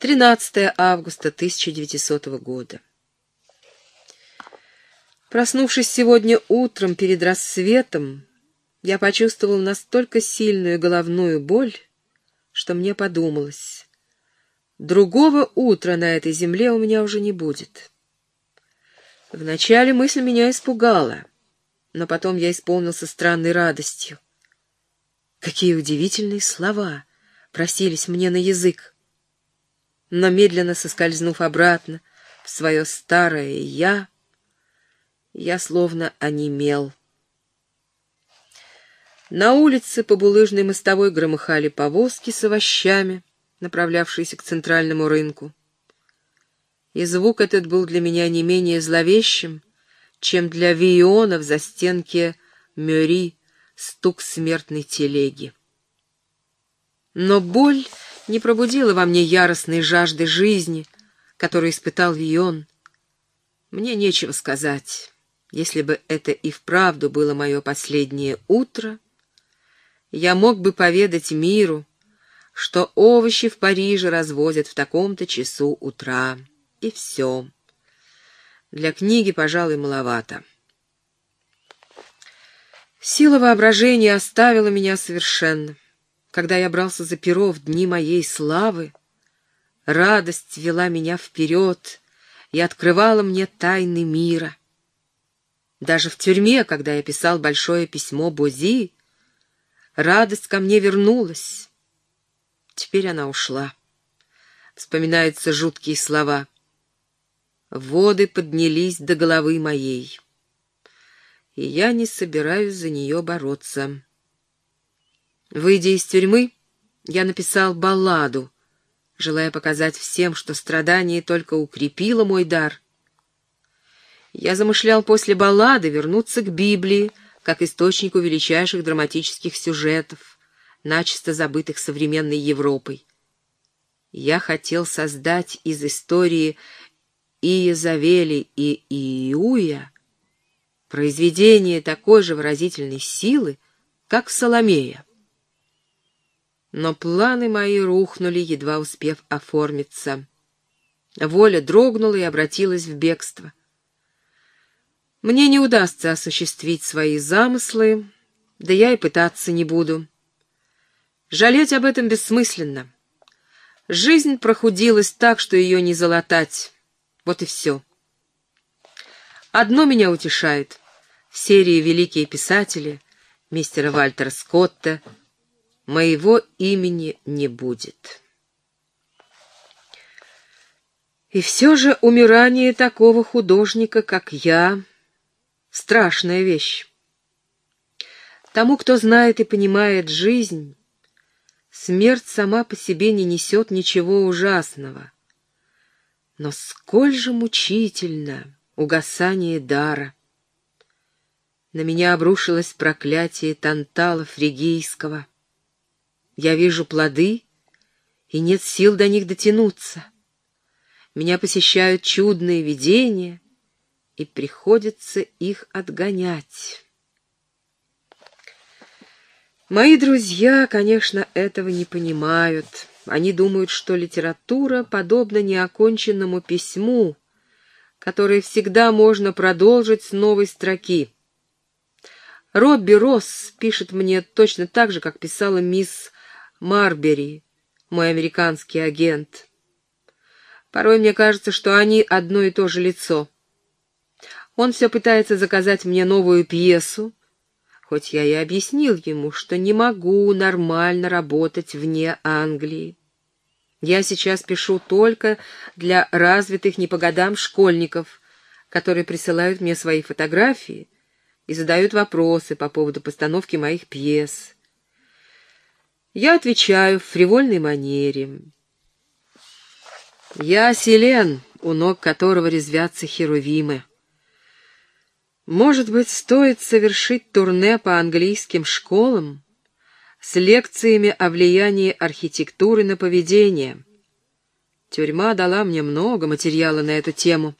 13 августа 1900 года. Проснувшись сегодня утром перед рассветом, я почувствовал настолько сильную головную боль, что мне подумалось, другого утра на этой земле у меня уже не будет. Вначале мысль меня испугала, но потом я исполнился странной радостью. Какие удивительные слова просились мне на язык. Но медленно соскользнув обратно в свое старое «я», я словно онемел. На улице по булыжной мостовой громыхали повозки с овощами, направлявшиеся к центральному рынку. И звук этот был для меня не менее зловещим, чем для Виона в застенке Мюри стук смертной телеги. Но боль не пробудила во мне яростной жажды жизни, которую испытал Вион. Мне нечего сказать. Если бы это и вправду было мое последнее утро, я мог бы поведать миру, что овощи в Париже развозят в таком-то часу утра. И все. Для книги, пожалуй, маловато. Сила воображения оставила меня совершенно. Когда я брался за перо в дни моей славы, радость вела меня вперед и открывала мне тайны мира. Даже в тюрьме, когда я писал большое письмо Бози, радость ко мне вернулась. Теперь она ушла. Вспоминаются жуткие слова. Воды поднялись до головы моей и я не собираюсь за нее бороться. Выйдя из тюрьмы, я написал балладу, желая показать всем, что страдание только укрепило мой дар. Я замышлял после баллады вернуться к Библии, как источнику величайших драматических сюжетов, начисто забытых современной Европой. Я хотел создать из истории Иезавели и Иуя произведение такой же выразительной силы, как Соломея. Но планы мои рухнули, едва успев оформиться. Воля дрогнула и обратилась в бегство. Мне не удастся осуществить свои замыслы, да я и пытаться не буду. Жалеть об этом бессмысленно. Жизнь прохудилась так, что ее не залатать. Вот и все. Одно меня утешает. В серии «Великие писатели» мистера Вальтера Скотта моего имени не будет. И все же умирание такого художника, как я, страшная вещь. Тому, кто знает и понимает жизнь, смерть сама по себе не несет ничего ужасного. Но сколь же мучительно! угасание дара. На меня обрушилось проклятие Тантала Фригийского. Я вижу плоды, и нет сил до них дотянуться. Меня посещают чудные видения, и приходится их отгонять. Мои друзья, конечно, этого не понимают. Они думают, что литература подобна неоконченному письму, которые всегда можно продолжить с новой строки. Робби Росс пишет мне точно так же, как писала мисс Марбери, мой американский агент. Порой мне кажется, что они одно и то же лицо. Он все пытается заказать мне новую пьесу, хоть я и объяснил ему, что не могу нормально работать вне Англии. Я сейчас пишу только для развитых не по годам школьников, которые присылают мне свои фотографии и задают вопросы по поводу постановки моих пьес. Я отвечаю в фривольной манере. Я Селен, у ног которого резвятся херувимы. Может быть, стоит совершить турне по английским школам, с лекциями о влиянии архитектуры на поведение. Тюрьма дала мне много материала на эту тему.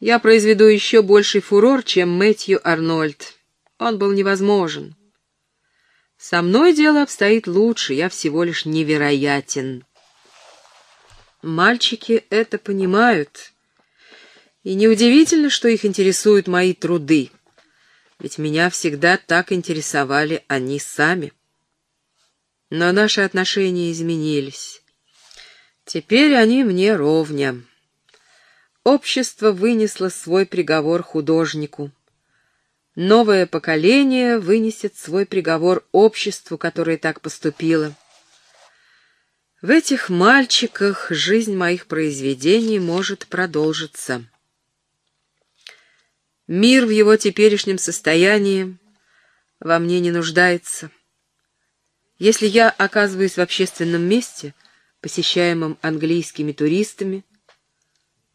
Я произведу еще больший фурор, чем Мэтью Арнольд. Он был невозможен. Со мной дело обстоит лучше, я всего лишь невероятен. Мальчики это понимают. И неудивительно, что их интересуют мои труды, ведь меня всегда так интересовали они сами. Но наши отношения изменились. Теперь они мне ровня. Общество вынесло свой приговор художнику. Новое поколение вынесет свой приговор обществу, которое так поступило. В этих мальчиках жизнь моих произведений может продолжиться. Мир в его теперешнем состоянии во мне не нуждается. Если я оказываюсь в общественном месте, посещаемом английскими туристами,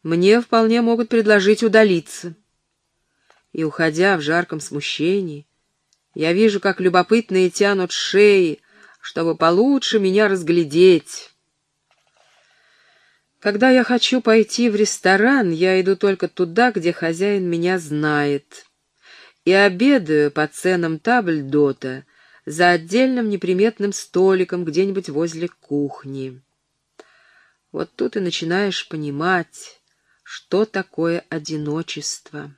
мне вполне могут предложить удалиться. И, уходя в жарком смущении, я вижу, как любопытные тянут шеи, чтобы получше меня разглядеть. Когда я хочу пойти в ресторан, я иду только туда, где хозяин меня знает, и обедаю по ценам табльдота за отдельным неприметным столиком где-нибудь возле кухни. Вот тут и начинаешь понимать, что такое одиночество.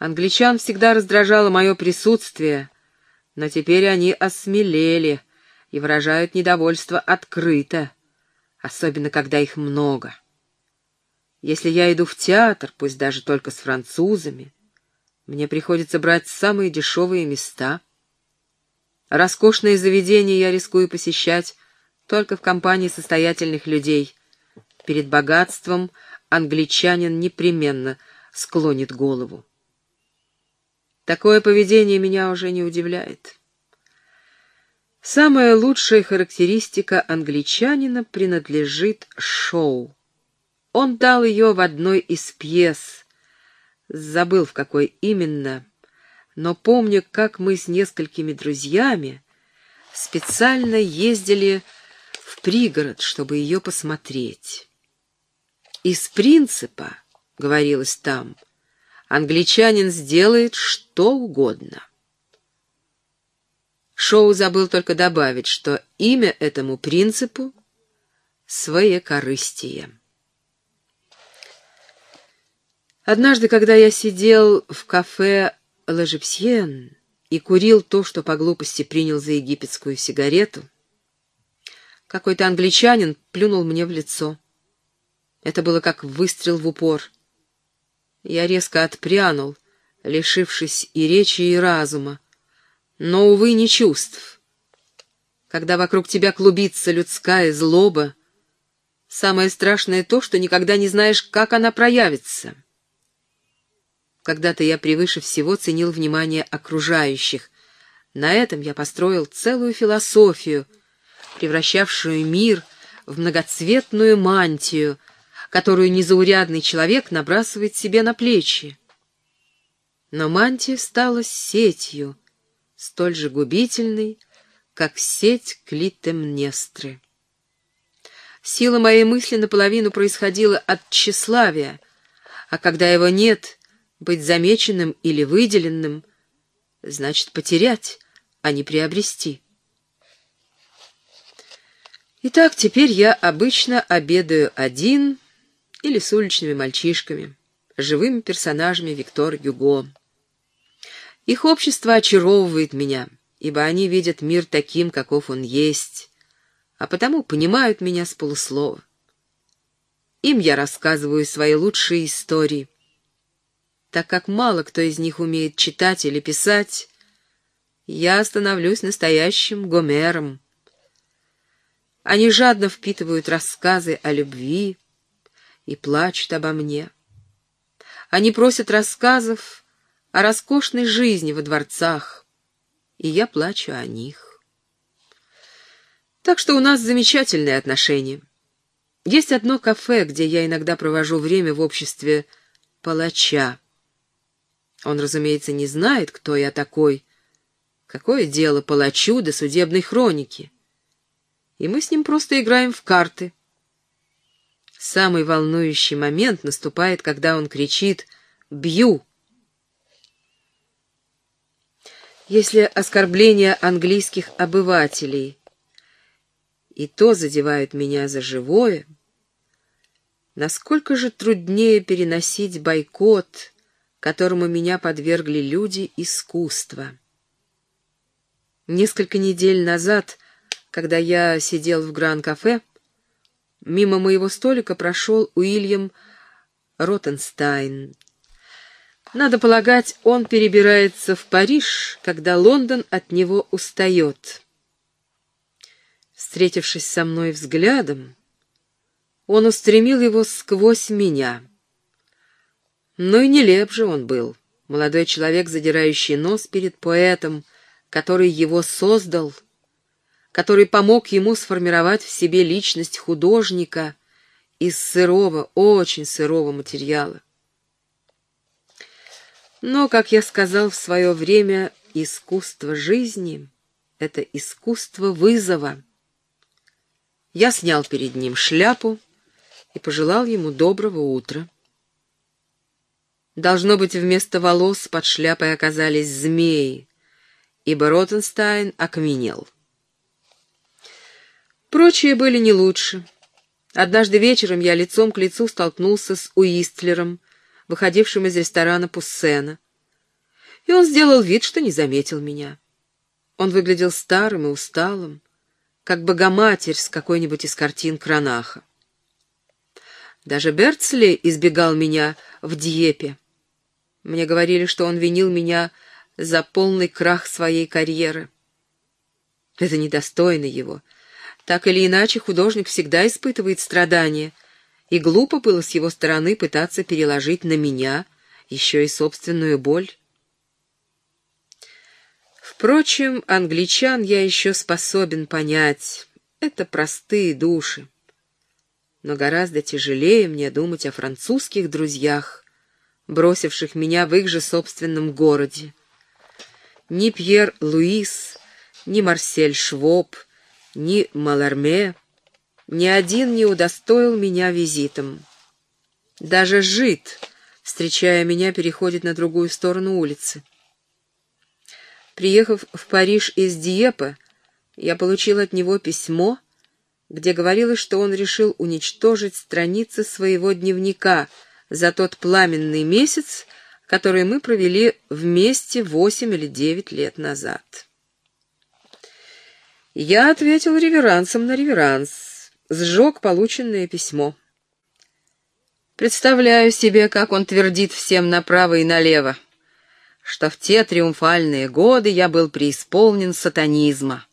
Англичан всегда раздражало мое присутствие, но теперь они осмелели и выражают недовольство открыто особенно когда их много. Если я иду в театр, пусть даже только с французами, мне приходится брать самые дешевые места. Роскошные заведения я рискую посещать только в компании состоятельных людей. Перед богатством англичанин непременно склонит голову. Такое поведение меня уже не удивляет. Самая лучшая характеристика англичанина принадлежит Шоу. Он дал ее в одной из пьес. Забыл, в какой именно, но помню, как мы с несколькими друзьями специально ездили в пригород, чтобы ее посмотреть. Из принципа, говорилось там, англичанин сделает что угодно. Шоу забыл только добавить, что имя этому принципу — своекорыстие. Однажды, когда я сидел в кафе «Ложепсьен» и курил то, что по глупости принял за египетскую сигарету, какой-то англичанин плюнул мне в лицо. Это было как выстрел в упор. Я резко отпрянул, лишившись и речи, и разума, но, увы, не чувств. Когда вокруг тебя клубится людская злоба, самое страшное то, что никогда не знаешь, как она проявится. Когда-то я превыше всего ценил внимание окружающих. На этом я построил целую философию, превращавшую мир в многоцветную мантию, которую незаурядный человек набрасывает себе на плечи. Но мантия стала сетью, столь же губительный, как сеть Клитемнестры. Сила моей мысли наполовину происходила от тщеславия, а когда его нет, быть замеченным или выделенным значит потерять, а не приобрести. Итак, теперь я обычно обедаю один или с уличными мальчишками, живыми персонажами Виктора Гюго. Их общество очаровывает меня, ибо они видят мир таким, каков он есть, а потому понимают меня с полуслова. Им я рассказываю свои лучшие истории. Так как мало кто из них умеет читать или писать, я становлюсь настоящим Гомером. Они жадно впитывают рассказы о любви и плачут обо мне. Они просят рассказов о роскошной жизни во дворцах, и я плачу о них. Так что у нас замечательные отношения. Есть одно кафе, где я иногда провожу время в обществе палача. Он, разумеется, не знает, кто я такой. Какое дело палачу до судебной хроники? И мы с ним просто играем в карты. Самый волнующий момент наступает, когда он кричит «Бью!» если оскорбление английских обывателей и то задевают меня за живое, насколько же труднее переносить бойкот, которому меня подвергли люди искусства. Несколько недель назад, когда я сидел в Гран-кафе, мимо моего столика прошел Уильям Ротенстайн. Надо полагать, он перебирается в Париж, когда Лондон от него устает. Встретившись со мной взглядом, он устремил его сквозь меня. Ну и нелеп же он был, молодой человек, задирающий нос перед поэтом, который его создал, который помог ему сформировать в себе личность художника из сырого, очень сырого материала. Но, как я сказал в свое время, искусство жизни — это искусство вызова. Я снял перед ним шляпу и пожелал ему доброго утра. Должно быть, вместо волос под шляпой оказались змеи, ибо Ротенстайн окаменел. Прочие были не лучше. Однажды вечером я лицом к лицу столкнулся с Уистлером, выходившим из ресторана Пуссена. И он сделал вид, что не заметил меня. Он выглядел старым и усталым, как богоматерь с какой-нибудь из картин Кранаха. Даже Берцли избегал меня в Дьепе. Мне говорили, что он винил меня за полный крах своей карьеры. Это недостойно его. Так или иначе, художник всегда испытывает страдания — и глупо было с его стороны пытаться переложить на меня еще и собственную боль. Впрочем, англичан я еще способен понять. Это простые души. Но гораздо тяжелее мне думать о французских друзьях, бросивших меня в их же собственном городе. Ни Пьер Луис, ни Марсель Швоб, ни Маларме ни один не удостоил меня визитом. Даже жид, встречая меня, переходит на другую сторону улицы. Приехав в Париж из Диепа, я получил от него письмо, где говорилось, что он решил уничтожить страницы своего дневника за тот пламенный месяц, который мы провели вместе восемь или девять лет назад. Я ответил реверансом на реверанс, сжег полученное письмо. Представляю себе, как он твердит всем направо и налево, что в те триумфальные годы я был преисполнен сатанизма.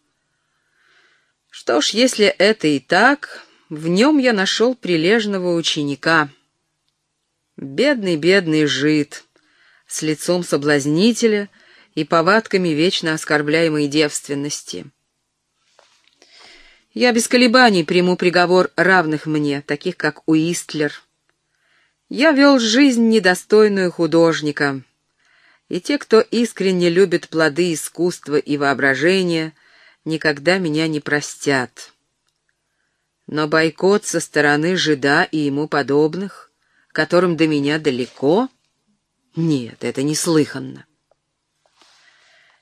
Что ж, если это и так, в нем я нашел прилежного ученика. Бедный-бедный жид, с лицом соблазнителя и повадками вечно оскорбляемой девственности. Я без колебаний приму приговор равных мне, таких как Уистлер. Я вел жизнь недостойную художника, и те, кто искренне любит плоды искусства и воображения, никогда меня не простят. Но бойкот со стороны жида и ему подобных, которым до меня далеко, нет, это неслыханно.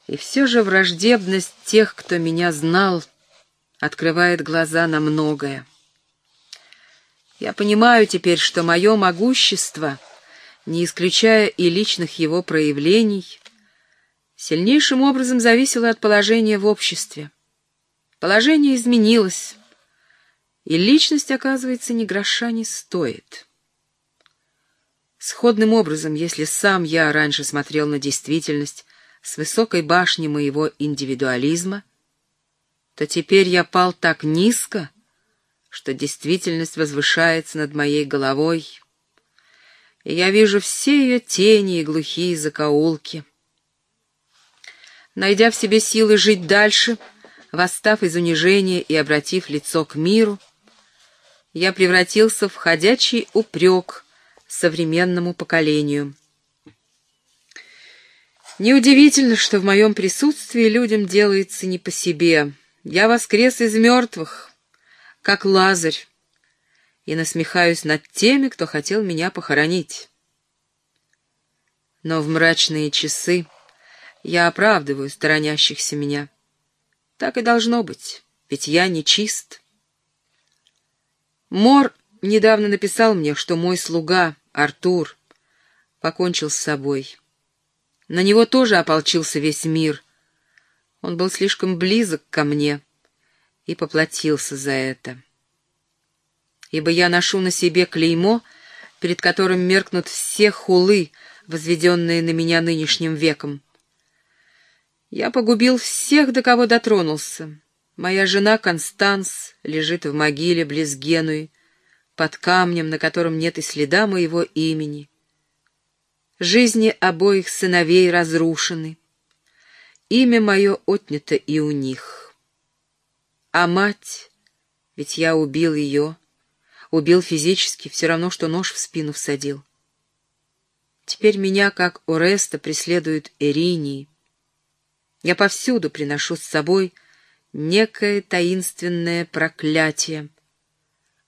И все же враждебность тех, кто меня знал, — открывает глаза на многое. Я понимаю теперь, что мое могущество, не исключая и личных его проявлений, сильнейшим образом зависело от положения в обществе. Положение изменилось, и личность, оказывается, ни гроша не стоит. Сходным образом, если сам я раньше смотрел на действительность с высокой башни моего индивидуализма, то теперь я пал так низко, что действительность возвышается над моей головой, и я вижу все ее тени и глухие закоулки. Найдя в себе силы жить дальше, восстав из унижения и обратив лицо к миру, я превратился в ходячий упрек современному поколению. Неудивительно, что в моем присутствии людям делается не по себе — я воскрес из мертвых, как Лазарь, и насмехаюсь над теми, кто хотел меня похоронить. Но в мрачные часы я оправдываю сторонящихся меня. Так и должно быть, ведь я не чист. Мор недавно написал мне, что мой слуга, Артур, покончил с собой. На него тоже ополчился весь мир. Он был слишком близок ко мне и поплатился за это. Ибо я ношу на себе клеймо, перед которым меркнут все хулы, возведенные на меня нынешним веком. Я погубил всех, до кого дотронулся. Моя жена Констанс лежит в могиле близ Генуи, под камнем, на котором нет и следа моего имени. Жизни обоих сыновей разрушены. Имя мое отнято и у них. А мать, ведь я убил ее, убил физически, все равно, что нож в спину всадил. Теперь меня, как Ореста, преследуют Эринии. Я повсюду приношу с собой некое таинственное проклятие.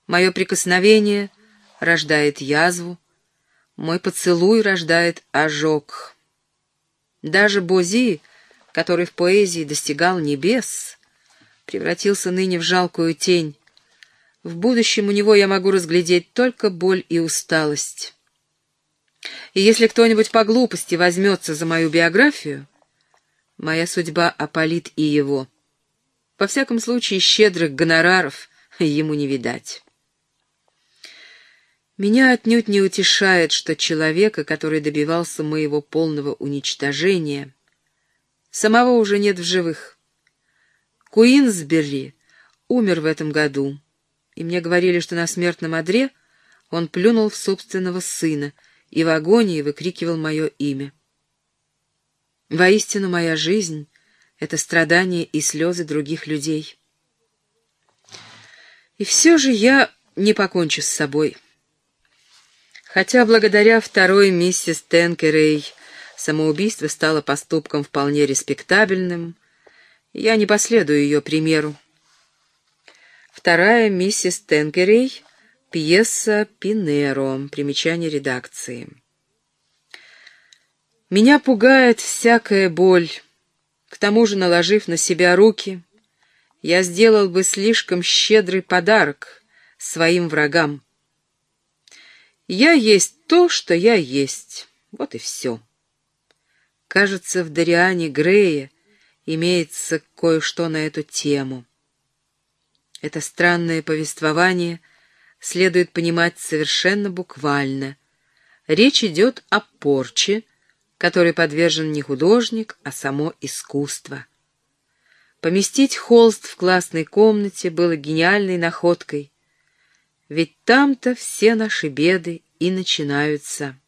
Мое прикосновение рождает язву, мой поцелуй рождает ожог. Даже Бози, который в поэзии достигал небес, превратился ныне в жалкую тень. В будущем у него я могу разглядеть только боль и усталость. И если кто-нибудь по глупости возьмется за мою биографию, моя судьба опалит и его. Во всяком случае, щедрых гонораров ему не видать. Меня отнюдь не утешает, что человека, который добивался моего полного уничтожения, самого уже нет в живых. Куинсберри умер в этом году, и мне говорили, что на смертном одре он плюнул в собственного сына и в агонии выкрикивал мое имя. Воистину, моя жизнь — это страдания и слезы других людей. И все же я не покончу с собой. Хотя благодаря второй миссис Тенкерей самоубийство стало поступком вполне респектабельным, я не последую ее примеру. Вторая миссис Тенкерей — пьеса Пинеро, примечание редакции. Меня пугает всякая боль. К тому же, наложив на себя руки, я сделал бы слишком щедрый подарок своим врагам. Я есть то, что я есть. Вот и все. Кажется, в Дариане Грея имеется кое-что на эту тему. Это странное повествование следует понимать совершенно буквально. Речь идет о порче, которой подвержен не художник, а само искусство. Поместить холст в классной комнате было гениальной находкой — ведь там-то все наши беды и начинаются.